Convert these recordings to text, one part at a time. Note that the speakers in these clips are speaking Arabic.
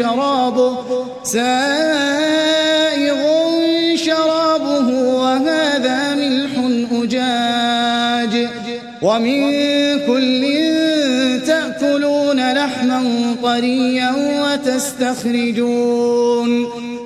شرابه سائغ شرابه وهذا ملح أجاج. ومن كل تأكلون لحما طريا وتستخرجون.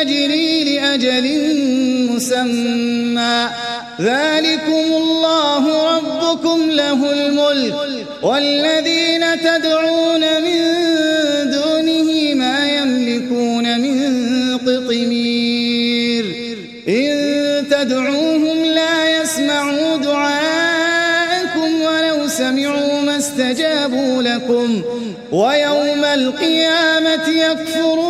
يجري لأجل مسمى. ذلكم الله ربكم له الملك والذين تدعون من دونه ما يملكون من قطمير. إن تدعوهم لا يسمعوا دعاءكم ولو سمعوا ما استجابوا لكم. ويوم القيامة يكفرون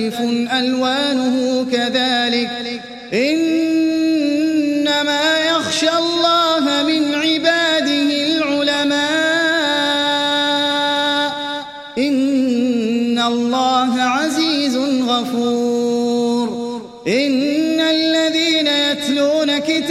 مختلف ألوانه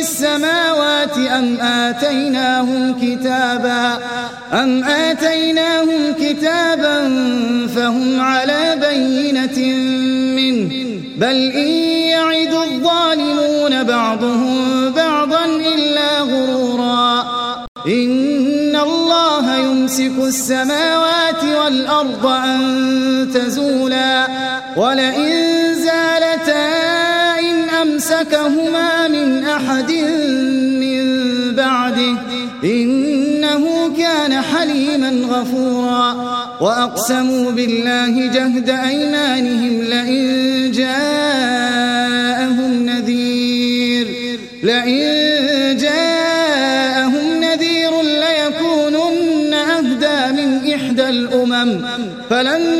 السماوات أم آتيناهم كتابا؟ أم آتيناهم كتابا فهم على بينة منه. بل إن يعد الظالمون بعضهم بعضا إلا غرورا. إن الله يمسك السماوات والأرض أن تزولا. ولئن زالتا إن أمسكهما من أحد من بعده إنه كان حليما غفورا وأقسموا بالله جهد أيمانهم لئن جاءهم نذير لئن جاءهم نذير ليكونن أهدى من إحدى الأمم فلما